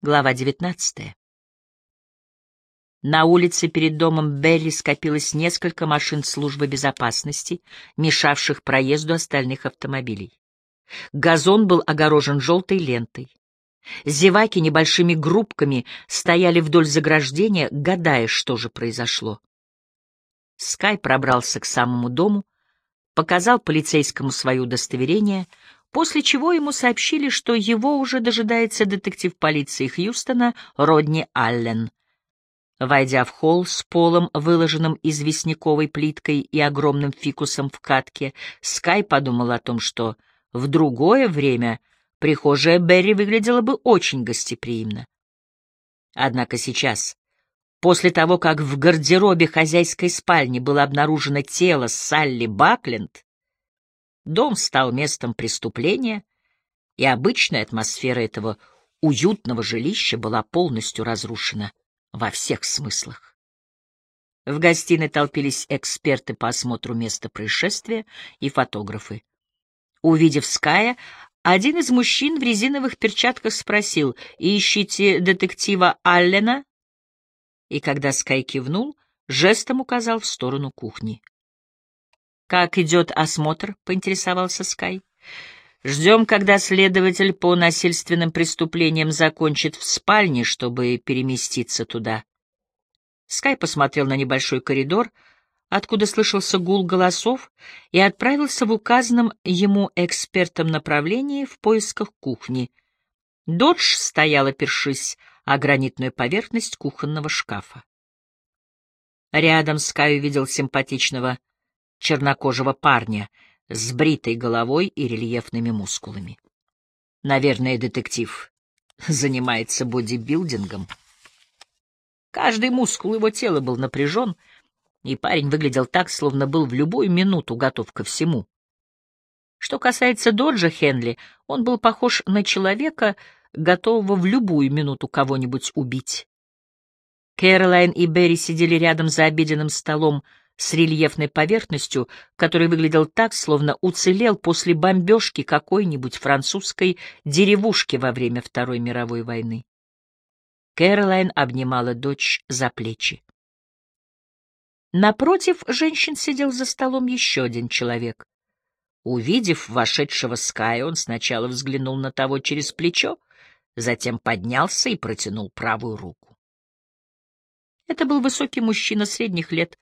Глава 19. На улице перед домом Берри скопилось несколько машин службы безопасности, мешавших проезду остальных автомобилей. Газон был огорожен желтой лентой. Зеваки небольшими группками стояли вдоль заграждения, гадая, что же произошло. Скай пробрался к самому дому, показал полицейскому свое удостоверение — после чего ему сообщили, что его уже дожидается детектив полиции Хьюстона Родни Аллен. Войдя в холл с полом, выложенным известняковой плиткой и огромным фикусом в катке, Скай подумал о том, что в другое время прихожая Берри выглядела бы очень гостеприимно. Однако сейчас, после того, как в гардеробе хозяйской спальни было обнаружено тело Салли Бакленд, Дом стал местом преступления, и обычная атмосфера этого уютного жилища была полностью разрушена во всех смыслах. В гостиной толпились эксперты по осмотру места происшествия и фотографы. Увидев Ская, один из мужчин в резиновых перчатках спросил «Ищите детектива Аллена?» И когда Скай кивнул, жестом указал в сторону кухни. «Как идет осмотр?» — поинтересовался Скай. «Ждем, когда следователь по насильственным преступлениям закончит в спальне, чтобы переместиться туда». Скай посмотрел на небольшой коридор, откуда слышался гул голосов, и отправился в указанном ему экспертом направлении в поисках кухни. Додж стояла, першись о гранитную поверхность кухонного шкафа. Рядом Скай увидел симпатичного чернокожего парня с бритой головой и рельефными мускулами. Наверное, детектив занимается бодибилдингом. Каждый мускул его тела был напряжен, и парень выглядел так, словно был в любую минуту готов ко всему. Что касается Доджа Хенли, он был похож на человека, готового в любую минуту кого-нибудь убить. Кэролайн и Берри сидели рядом за обеденным столом, с рельефной поверхностью, который выглядел так, словно уцелел после бомбежки какой-нибудь французской деревушки во время Второй мировой войны. Кэролайн обнимала дочь за плечи. Напротив женщин сидел за столом еще один человек. Увидев вошедшего Скай, он сначала взглянул на того через плечо, затем поднялся и протянул правую руку. Это был высокий мужчина средних лет,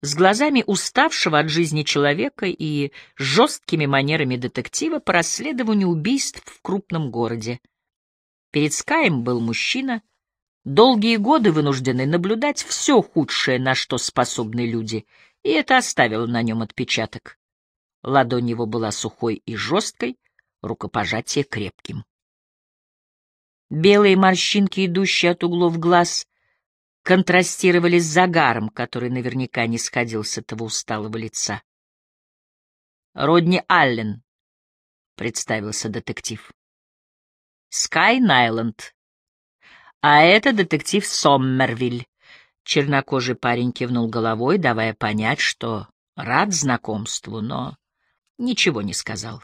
с глазами уставшего от жизни человека и жесткими манерами детектива по расследованию убийств в крупном городе. Перед Скаем был мужчина, долгие годы вынужденный наблюдать все худшее, на что способны люди, и это оставило на нем отпечаток. Ладонь его была сухой и жесткой, рукопожатие крепким. Белые морщинки, идущие от углов глаз, контрастировали с загаром, который наверняка не сходил с этого усталого лица. «Родни Аллен», — представился детектив. «Скай Найланд. А это детектив Соммервиль». Чернокожий парень кивнул головой, давая понять, что рад знакомству, но ничего не сказал.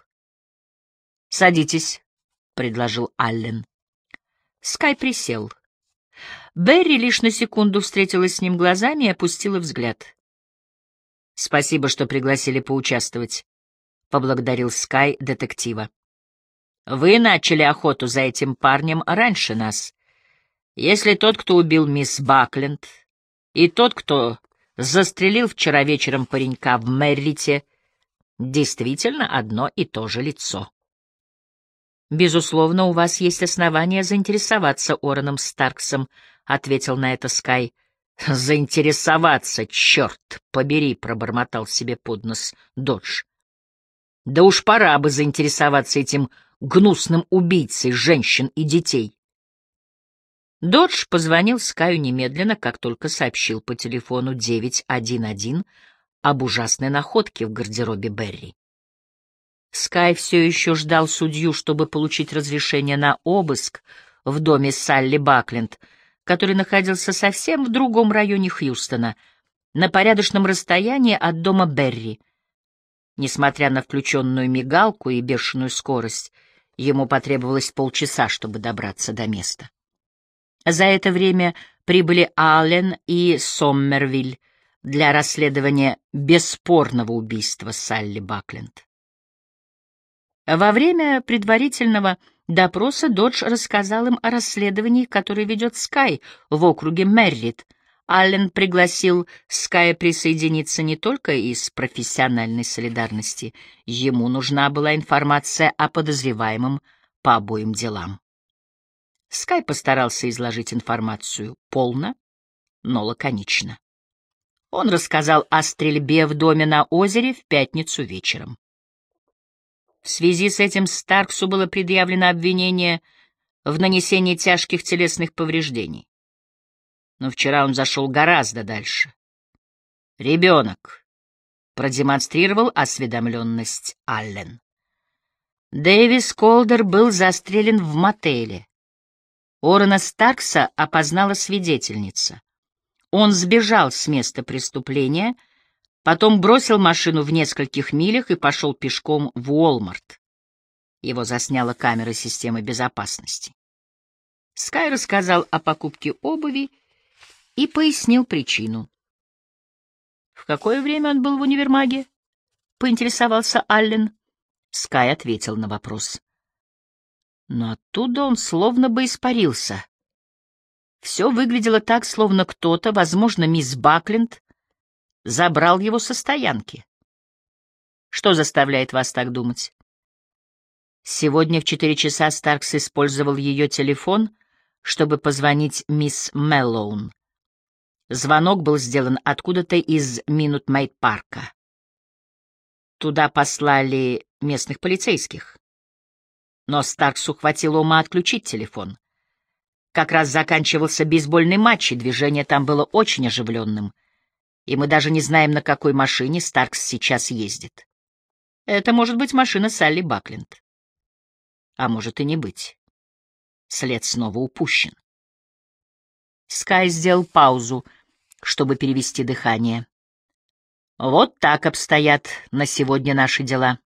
«Садитесь», — предложил Аллен. Скай присел. Берри лишь на секунду встретилась с ним глазами и опустила взгляд. «Спасибо, что пригласили поучаствовать», — поблагодарил Скай детектива. «Вы начали охоту за этим парнем раньше нас. Если тот, кто убил мисс Бакленд, и тот, кто застрелил вчера вечером паренька в Меррите, действительно одно и то же лицо». «Безусловно, у вас есть основания заинтересоваться Ороном Старксом», — ответил на это Скай. «Заинтересоваться, черт побери!» — пробормотал себе под нос Додж. «Да уж пора бы заинтересоваться этим гнусным убийцей женщин и детей». Додж позвонил Скаю немедленно, как только сообщил по телефону 911 об ужасной находке в гардеробе Берри. Скай все еще ждал судью, чтобы получить разрешение на обыск в доме Салли Бакленд — который находился совсем в другом районе Хьюстона, на порядочном расстоянии от дома Берри. Несмотря на включенную мигалку и бешеную скорость, ему потребовалось полчаса, чтобы добраться до места. За это время прибыли Аллен и Соммервиль для расследования бесспорного убийства Салли Бакленд. Во время предварительного допроса Додж рассказал им о расследовании, которое ведет Скай в округе Меррит. Аллен пригласил Ская присоединиться не только из профессиональной солидарности. Ему нужна была информация о подозреваемом по обоим делам. Скай постарался изложить информацию полно, но лаконично. Он рассказал о стрельбе в доме на озере в пятницу вечером. В связи с этим Старксу было предъявлено обвинение в нанесении тяжких телесных повреждений. Но вчера он зашел гораздо дальше. Ребенок продемонстрировал осведомленность Аллен. Дэвис Колдер был застрелен в мотеле. Орена Старкса опознала свидетельница. Он сбежал с места преступления — Потом бросил машину в нескольких милях и пошел пешком в Уолмарт. Его засняла камера системы безопасности. Скай рассказал о покупке обуви и пояснил причину. «В какое время он был в универмаге?» — поинтересовался Аллен. Скай ответил на вопрос. Но оттуда он словно бы испарился. Все выглядело так, словно кто-то, возможно, мисс Бакленд, забрал его со стоянки. Что заставляет вас так думать? Сегодня в четыре часа Старкс использовал ее телефон, чтобы позвонить мисс Меллоун. Звонок был сделан откуда-то из Минут-Майт-парка. Туда послали местных полицейских. Но Старксу хватило ума отключить телефон. Как раз заканчивался бейсбольный матч, и движение там было очень оживленным — и мы даже не знаем, на какой машине Старкс сейчас ездит. Это может быть машина Салли Бакленд. А может и не быть. След снова упущен. Скай сделал паузу, чтобы перевести дыхание. Вот так обстоят на сегодня наши дела.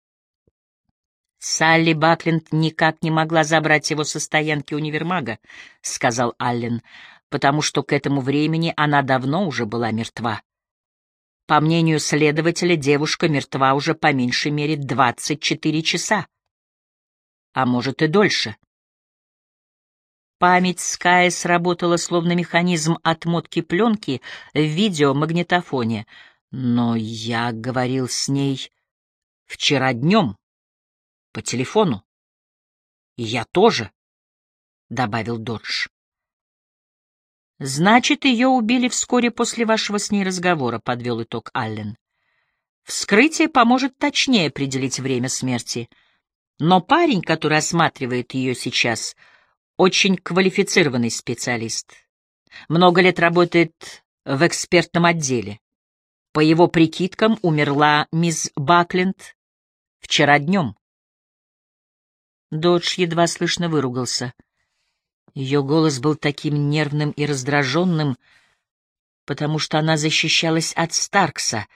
Салли Бакленд никак не могла забрать его со стоянки универмага, — сказал Аллен, — потому что к этому времени она давно уже была мертва. По мнению следователя, девушка мертва уже по меньшей мере 24 часа. А может и дольше. Память Ская сработала словно механизм отмотки пленки в видеомагнитофоне. Но я говорил с ней вчера днем, по телефону. я тоже, — добавил Додж. Значит, ее убили вскоре после вашего с ней разговора, подвел итог Аллен. Вскрытие поможет точнее определить время смерти. Но парень, который осматривает ее сейчас, очень квалифицированный специалист. Много лет работает в экспертном отделе. По его прикидкам, умерла мисс Бакленд вчера днем. Додж едва слышно выругался — ее голос был таким нервным и раздраженным, потому что она защищалась от Старкса,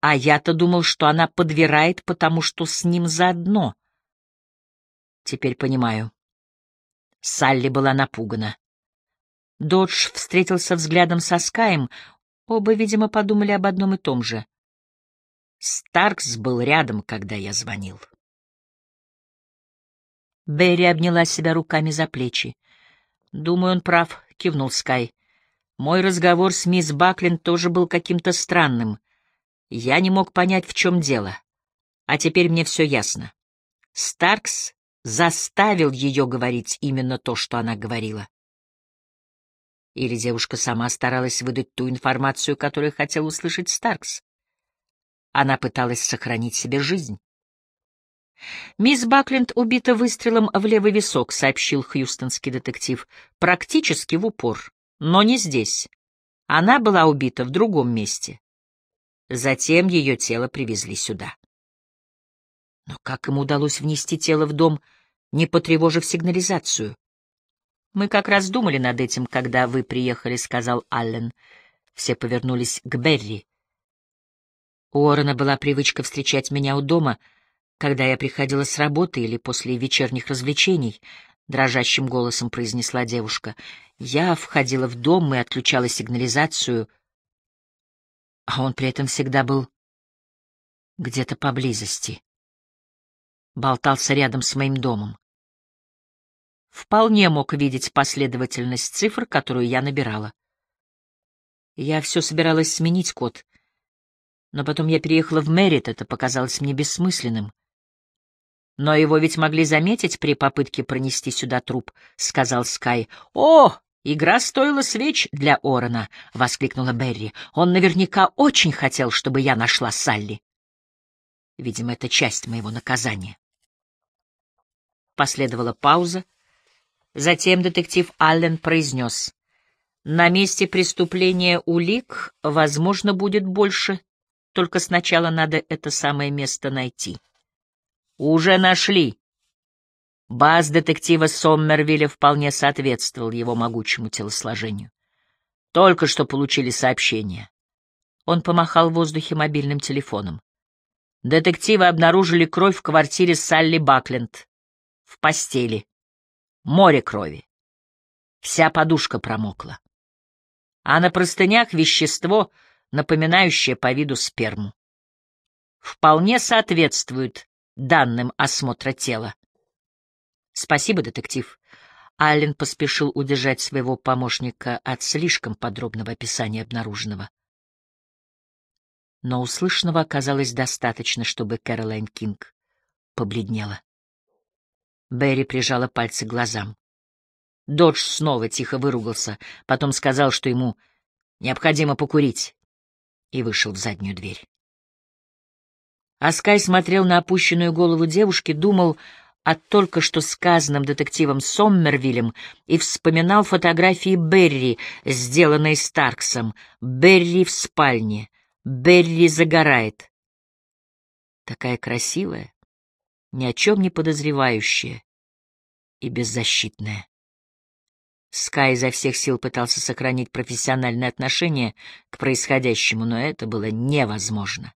а я-то думал, что она подвирает, потому что с ним заодно. Теперь понимаю. Салли была напугана. Додж встретился взглядом со Скаем, оба, видимо, подумали об одном и том же. Старкс был рядом, когда я звонил. Берри обняла себя руками за плечи. «Думаю, он прав», — кивнул Скай. «Мой разговор с мисс Баклин тоже был каким-то странным. Я не мог понять, в чем дело. А теперь мне все ясно. Старкс заставил ее говорить именно то, что она говорила. Или девушка сама старалась выдать ту информацию, которую хотел услышать Старкс. Она пыталась сохранить себе жизнь. «Мисс Бакленд убита выстрелом в левый висок», — сообщил хьюстонский детектив. «Практически в упор, но не здесь. Она была убита в другом месте. Затем ее тело привезли сюда». Но как ему удалось внести тело в дом, не потревожив сигнализацию? «Мы как раз думали над этим, когда вы приехали», — сказал Аллен. Все повернулись к Берри. У Уоррена была привычка встречать меня у дома — когда я приходила с работы или после вечерних развлечений, — дрожащим голосом произнесла девушка. Я входила в дом и отключала сигнализацию, а он при этом всегда был где-то поблизости. Болтался рядом с моим домом. Вполне мог видеть последовательность цифр, которую я набирала. Я все собиралась сменить код, но потом я переехала в Мэрит, это показалось мне бессмысленным. «Но его ведь могли заметить при попытке пронести сюда труп», — сказал Скай. «О, игра стоила свеч для Орона!» — воскликнула Берри. «Он наверняка очень хотел, чтобы я нашла Салли. Видимо, это часть моего наказания». Последовала пауза. Затем детектив Аллен произнес. «На месте преступления улик, возможно, будет больше, только сначала надо это самое место найти». Уже нашли. Баз детектива Соммервилля вполне соответствовал его могучему телосложению. Только что получили сообщение. Он помахал в воздухе мобильным телефоном. Детективы обнаружили кровь в квартире Салли Бакленд. В постели. Море крови. Вся подушка промокла. А на простынях вещество, напоминающее по виду сперму. Вполне соответствует данным осмотра тела. Спасибо, детектив. Аллен поспешил удержать своего помощника от слишком подробного описания обнаруженного. Но услышанного оказалось достаточно, чтобы Кэролайн Кинг побледнела. Берри прижала пальцы к глазам. Додж снова тихо выругался, потом сказал, что ему необходимо покурить, и вышел в заднюю дверь. Аскай смотрел на опущенную голову девушки, думал о только что сказанном детективом Соммервиллем и вспоминал фотографии Берри, сделанные Старксом. Берри в спальне. Берри загорает. Такая красивая, ни о чем не подозревающая и беззащитная. Скай изо всех сил пытался сохранить профессиональное отношение к происходящему, но это было невозможно.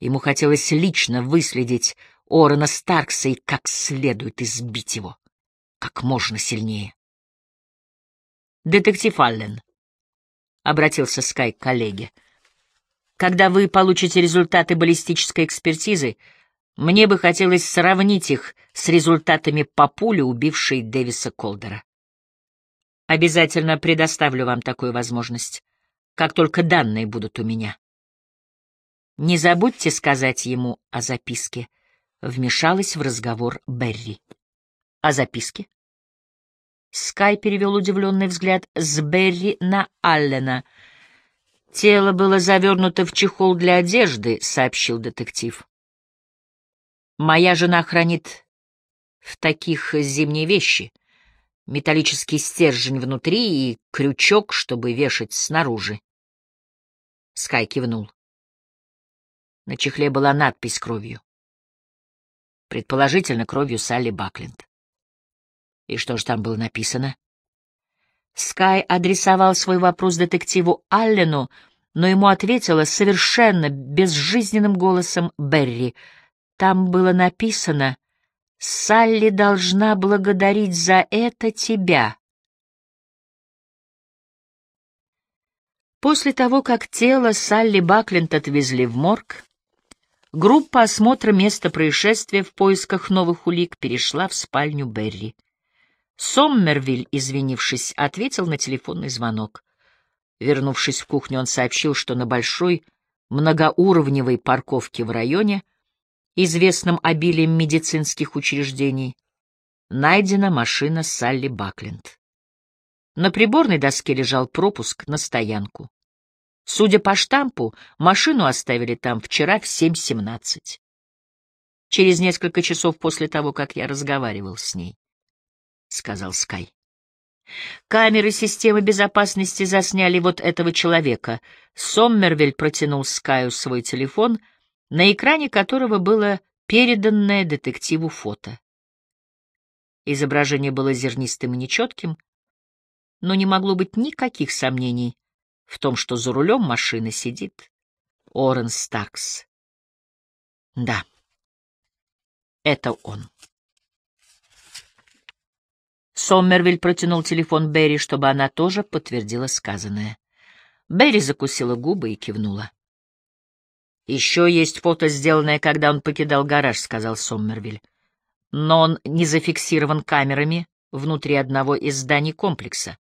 Ему хотелось лично выследить Орона Старкса и как следует избить его, как можно сильнее. «Детектив Аллен», — обратился Скай к коллеге, — «когда вы получите результаты баллистической экспертизы, мне бы хотелось сравнить их с результатами по пуле, убившей Дэвиса Колдера. Обязательно предоставлю вам такую возможность, как только данные будут у меня. Не забудьте сказать ему о записке. Вмешалась в разговор Берри. О записке? Скай перевел удивленный взгляд с Берри на Аллена. Тело было завернуто в чехол для одежды, сообщил детектив. Моя жена хранит в таких зимние вещи. Металлический стержень внутри и крючок, чтобы вешать снаружи. Скай кивнул. На чехле была надпись кровью. Предположительно, кровью Салли Бакленд. И что же там было написано? Скай адресовал свой вопрос детективу Аллену, но ему ответила совершенно безжизненным голосом Берри. Там было написано «Салли должна благодарить за это тебя». После того, как тело Салли Бакленд отвезли в морг, Группа осмотра места происшествия в поисках новых улик перешла в спальню Берри. Соммервиль, извинившись, ответил на телефонный звонок. Вернувшись в кухню, он сообщил, что на большой многоуровневой парковке в районе, известном обилием медицинских учреждений, найдена машина Салли Бакленд. На приборной доске лежал пропуск на стоянку. Судя по штампу, машину оставили там вчера в 7.17. Через несколько часов после того, как я разговаривал с ней, — сказал Скай. Камеры системы безопасности засняли вот этого человека. Соммервель протянул Скаю свой телефон, на экране которого было переданное детективу фото. Изображение было зернистым и нечетким, но не могло быть никаких сомнений в том, что за рулем машины сидит Орен Старкс. Да, это он. Соммервиль протянул телефон Берри, чтобы она тоже подтвердила сказанное. Берри закусила губы и кивнула. «Еще есть фото, сделанное, когда он покидал гараж», — сказал Соммервиль. «Но он не зафиксирован камерами внутри одного из зданий комплекса.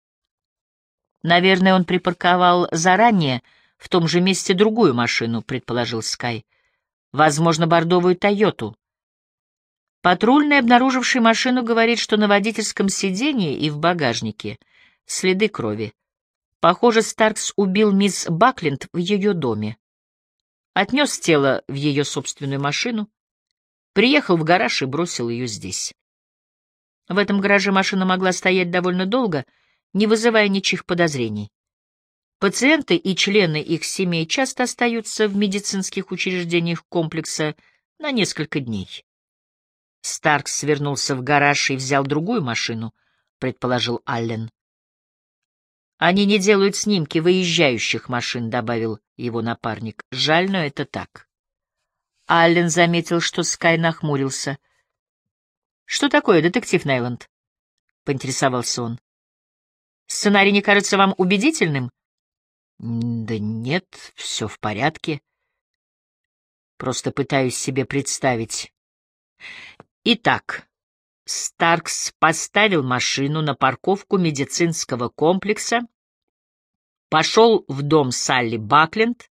Наверное, он припарковал заранее в том же месте другую машину», — предположил Скай. «Возможно, бордовую «Тойоту». Патрульный, обнаруживший машину, говорит, что на водительском сиденье и в багажнике следы крови. Похоже, Старкс убил мисс Бакленд в ее доме. Отнес тело в ее собственную машину, приехал в гараж и бросил ее здесь. В этом гараже машина могла стоять довольно долго, не вызывая ничьих подозрений. Пациенты и члены их семей часто остаются в медицинских учреждениях комплекса на несколько дней. Старкс свернулся в гараж и взял другую машину, предположил Аллен. Они не делают снимки выезжающих машин, добавил его напарник. Жаль, но это так. Аллен заметил, что Скай нахмурился. Что такое, детектив Нейланд? поинтересовался он. Сценарий не кажется вам убедительным? Да нет, все в порядке. Просто пытаюсь себе представить. Итак, Старкс поставил машину на парковку медицинского комплекса, пошел в дом Салли Бакленд,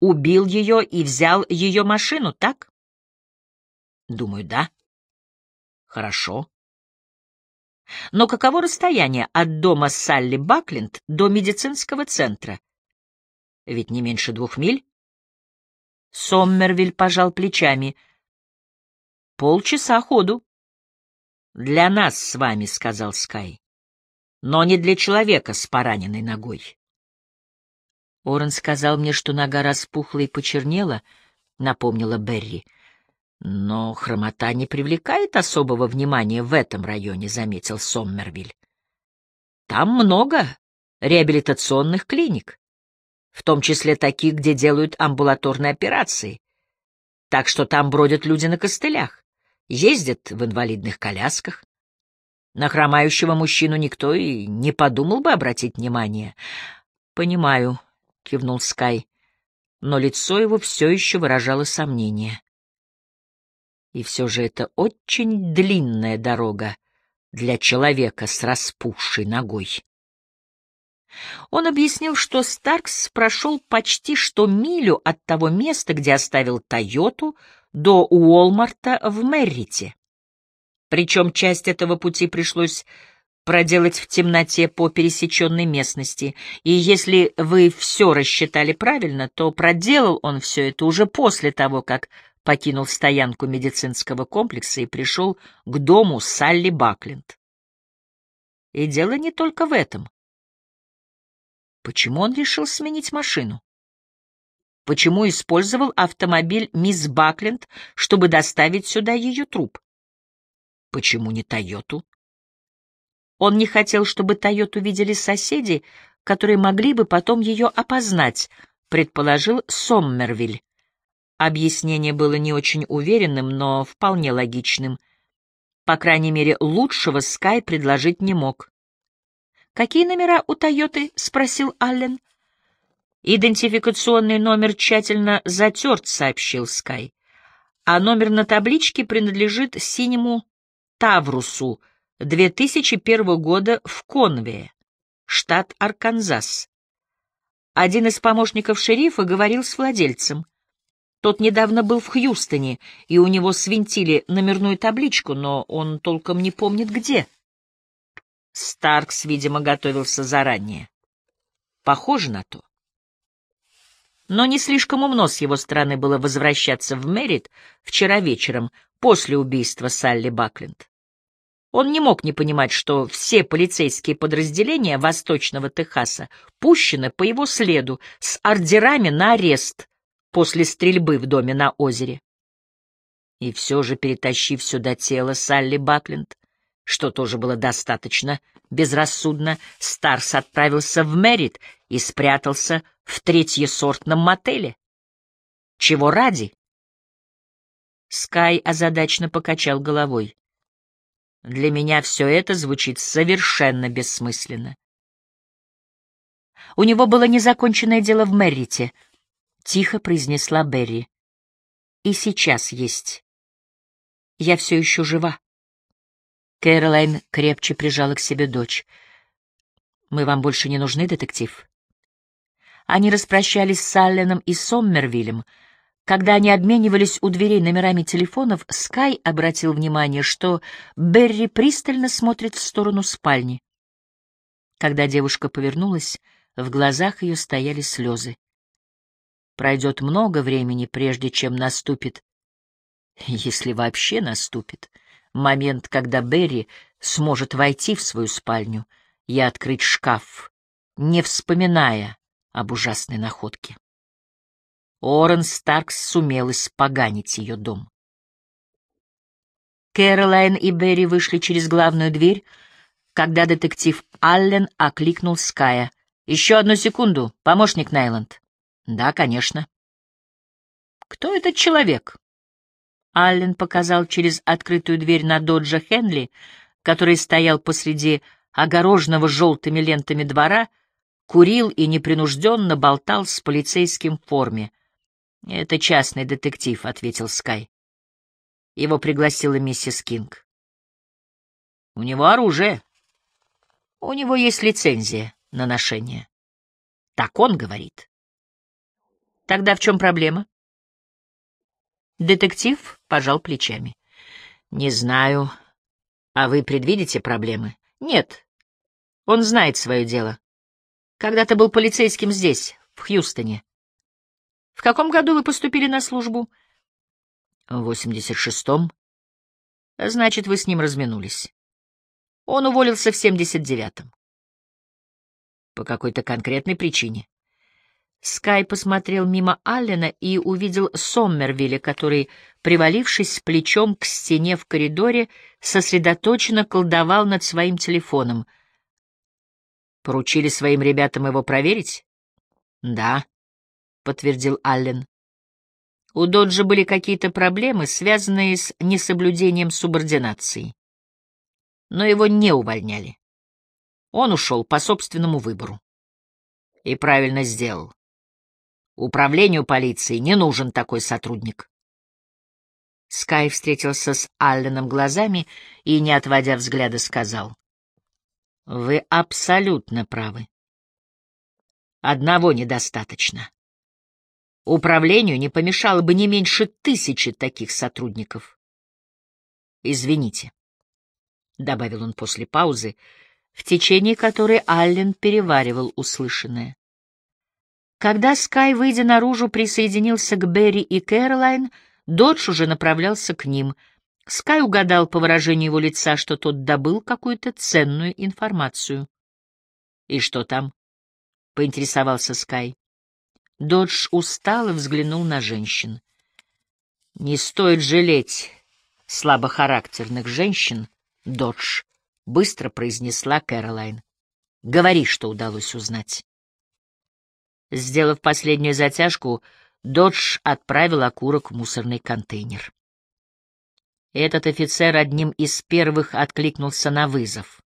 убил ее и взял ее машину, так? Думаю, да. Хорошо. Но каково расстояние от дома Салли Бакленд до медицинского центра? Ведь не меньше двух миль? Соммервиль пожал плечами. Полчаса ходу. «Для нас с вами», — сказал Скай, — «но не для человека с пораненной ногой». Орен сказал мне, что нога распухла и почернела, — напомнила Берри. Но хромота не привлекает особого внимания в этом районе, — заметил Соммервиль. Там много реабилитационных клиник, в том числе таких, где делают амбулаторные операции. Так что там бродят люди на костылях ездят в инвалидных колясках. На хромающего мужчину никто и не подумал бы обратить внимание. — Понимаю, — кивнул Скай, но лицо его все еще выражало сомнение. И все же это очень длинная дорога для человека с распухшей ногой. Он объяснил, что Старкс прошел почти что милю от того места, где оставил Тойоту, до Уолмарта в Меррите. Причем часть этого пути пришлось проделать в темноте по пересеченной местности, и если вы все рассчитали правильно, то проделал он все это уже после того, как покинул стоянку медицинского комплекса и пришел к дому Салли Бакленд. И дело не только в этом. Почему он решил сменить машину? Почему использовал автомобиль мисс Бакленд, чтобы доставить сюда ее труп? Почему не Тойоту? Он не хотел, чтобы Тойоту видели соседи, которые могли бы потом ее опознать, предположил Соммервиль. Объяснение было не очень уверенным, но вполне логичным. По крайней мере, лучшего Скай предложить не мог. «Какие номера у Тойоты?» — спросил Аллен. «Идентификационный номер тщательно затерт», — сообщил Скай. «А номер на табличке принадлежит синему Таврусу 2001 года в Конвее, штат Арканзас. Один из помощников шерифа говорил с владельцем. Тот недавно был в Хьюстоне, и у него свинтили номерную табличку, но он толком не помнит где. Старкс, видимо, готовился заранее. Похоже на то. Но не слишком умно с его стороны было возвращаться в Мерит вчера вечером, после убийства Салли Бакленд. Он не мог не понимать, что все полицейские подразделения Восточного Техаса пущены по его следу с ордерами на арест после стрельбы в доме на озере. И все же, перетащив сюда тело Салли Бакленд, что тоже было достаточно безрассудно, Старс отправился в Мерит и спрятался в третьесортном мотеле. Чего ради? Скай озадачно покачал головой. Для меня все это звучит совершенно бессмысленно. У него было незаконченное дело в Меррите, — тихо произнесла Берри. И сейчас есть. Я все еще жива. Кэролайн крепче прижала к себе дочь. «Мы вам больше не нужны, детектив?» Они распрощались с Алленом и Соммервиллем. Когда они обменивались у дверей номерами телефонов, Скай обратил внимание, что Берри пристально смотрит в сторону спальни. Когда девушка повернулась, в глазах ее стояли слезы. Пройдет много времени, прежде чем наступит, если вообще наступит, момент, когда Берри сможет войти в свою спальню и открыть шкаф, не вспоминая об ужасной находке. Орен Старкс сумел испоганить ее дом. Кэролайн и Берри вышли через главную дверь, когда детектив Аллен окликнул Ская. «Еще одну секунду, помощник Нейланд». «Да, конечно». «Кто этот человек?» Аллен показал через открытую дверь на доджа Хенли, который стоял посреди огороженного желтыми лентами двора, курил и непринужденно болтал с полицейским в форме. «Это частный детектив», — ответил Скай. Его пригласила миссис Кинг. «У него оружие. У него есть лицензия на ношение». Так он говорит. «Тогда в чем проблема?» Детектив пожал плечами. «Не знаю. А вы предвидите проблемы?» «Нет. Он знает свое дело. Когда-то был полицейским здесь, в Хьюстоне. В каком году вы поступили на службу? В 86-м. Значит, вы с ним разминулись. Он уволился в 79-м. По какой-то конкретной причине. Скай посмотрел мимо Аллена и увидел Соммервилля, который, привалившись плечом к стене в коридоре, сосредоточенно колдовал над своим телефоном — Поручили своим ребятам его проверить? Да, подтвердил Аллен. У Доджа были какие-то проблемы, связанные с несоблюдением субординации. Но его не увольняли. Он ушел по собственному выбору. И правильно сделал. Управлению полиции не нужен такой сотрудник. Скай встретился с Алленом глазами и, не отводя взгляда, сказал. Вы абсолютно правы. Одного недостаточно. Управлению не помешало бы не меньше тысячи таких сотрудников. Извините, — добавил он после паузы, в течение которой Аллен переваривал услышанное. Когда Скай, выйдя наружу, присоединился к Берри и Кэролайн, Додж уже направлялся к ним — Скай угадал по выражению его лица, что тот добыл какую-то ценную информацию. «И что там?» — поинтересовался Скай. Додж устал и взглянул на женщин. «Не стоит жалеть слабохарактерных женщин, Додж», — быстро произнесла Кэролайн. «Говори, что удалось узнать». Сделав последнюю затяжку, Додж отправил окурок в мусорный контейнер. Этот офицер одним из первых откликнулся на вызов.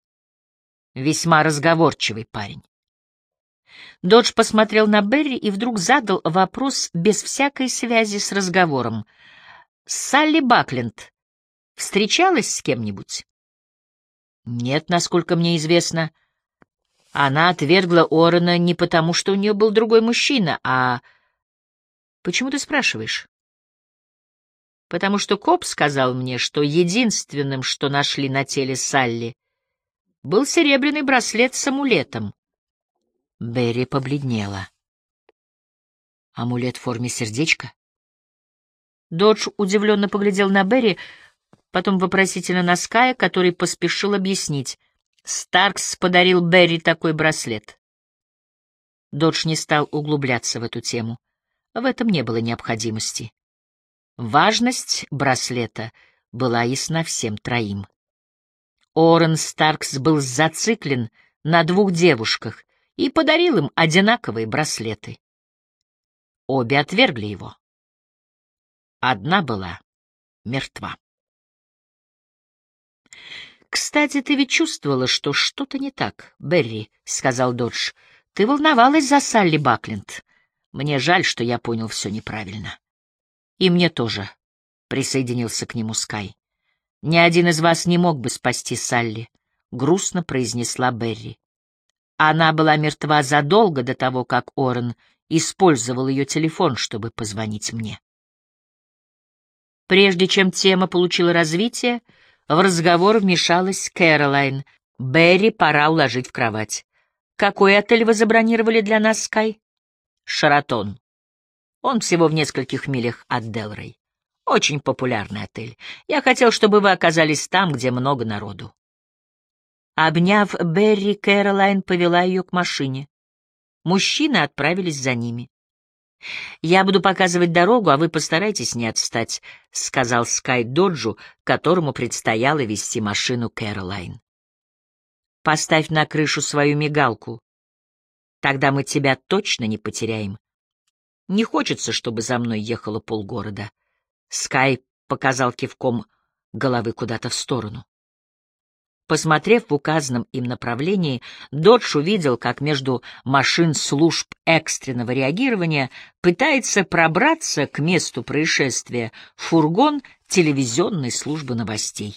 Весьма разговорчивый парень. Додж посмотрел на Берри и вдруг задал вопрос без всякой связи с разговором. «Салли Бакленд встречалась с кем-нибудь?» «Нет, насколько мне известно. Она отвергла Орена не потому, что у нее был другой мужчина, а...» «Почему ты спрашиваешь?» потому что коп сказал мне, что единственным, что нашли на теле Салли, был серебряный браслет с амулетом. Берри побледнела. Амулет в форме сердечка? Додж удивленно поглядел на Берри, потом вопросительно на Ская, который поспешил объяснить. Старкс подарил Берри такой браслет. Додж не стал углубляться в эту тему. В этом не было необходимости. Важность браслета была ясна всем троим. Орен Старкс был зациклен на двух девушках и подарил им одинаковые браслеты. Обе отвергли его. Одна была мертва. «Кстати, ты ведь чувствовала, что что-то не так, Берри», — сказал Додж. «Ты волновалась за Салли Бакленд. Мне жаль, что я понял все неправильно». «И мне тоже», — присоединился к нему Скай. «Ни один из вас не мог бы спасти Салли», — грустно произнесла Берри. Она была мертва задолго до того, как Орен использовал ее телефон, чтобы позвонить мне. Прежде чем тема получила развитие, в разговор вмешалась Кэролайн. «Берри пора уложить в кровать. Какой отель вы забронировали для нас, Скай?» «Шаратон. Он всего в нескольких милях от Делрей. Очень популярный отель. Я хотел, чтобы вы оказались там, где много народу». Обняв Берри, Кэролайн повела ее к машине. Мужчины отправились за ними. «Я буду показывать дорогу, а вы постарайтесь не отстать», — сказал Скай Доджу, которому предстояло вести машину Кэролайн. «Поставь на крышу свою мигалку. Тогда мы тебя точно не потеряем. Не хочется, чтобы за мной ехало полгорода». Скай показал кивком головы куда-то в сторону. Посмотрев в указанном им направлении, Додж увидел, как между машин служб экстренного реагирования пытается пробраться к месту происшествия фургон телевизионной службы новостей.